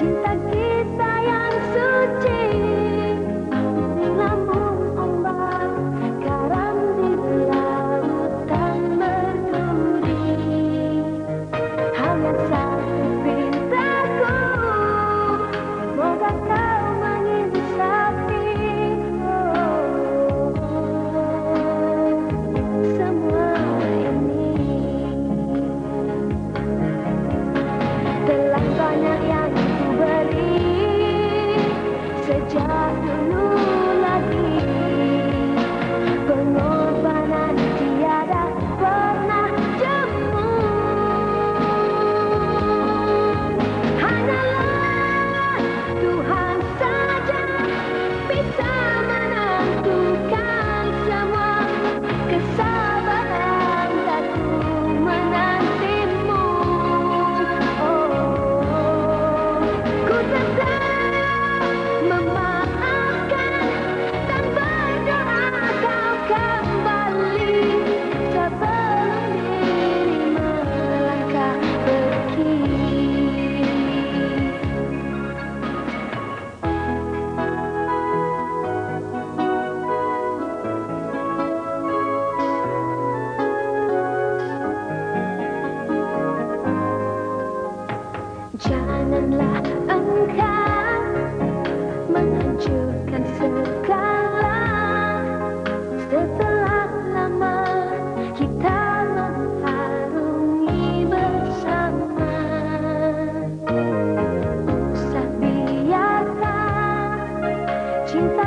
80 afternoon. Janganlah engkau menghancurkan segala. Setelah lama kita mengharungi bersama. Usah biarkan cinta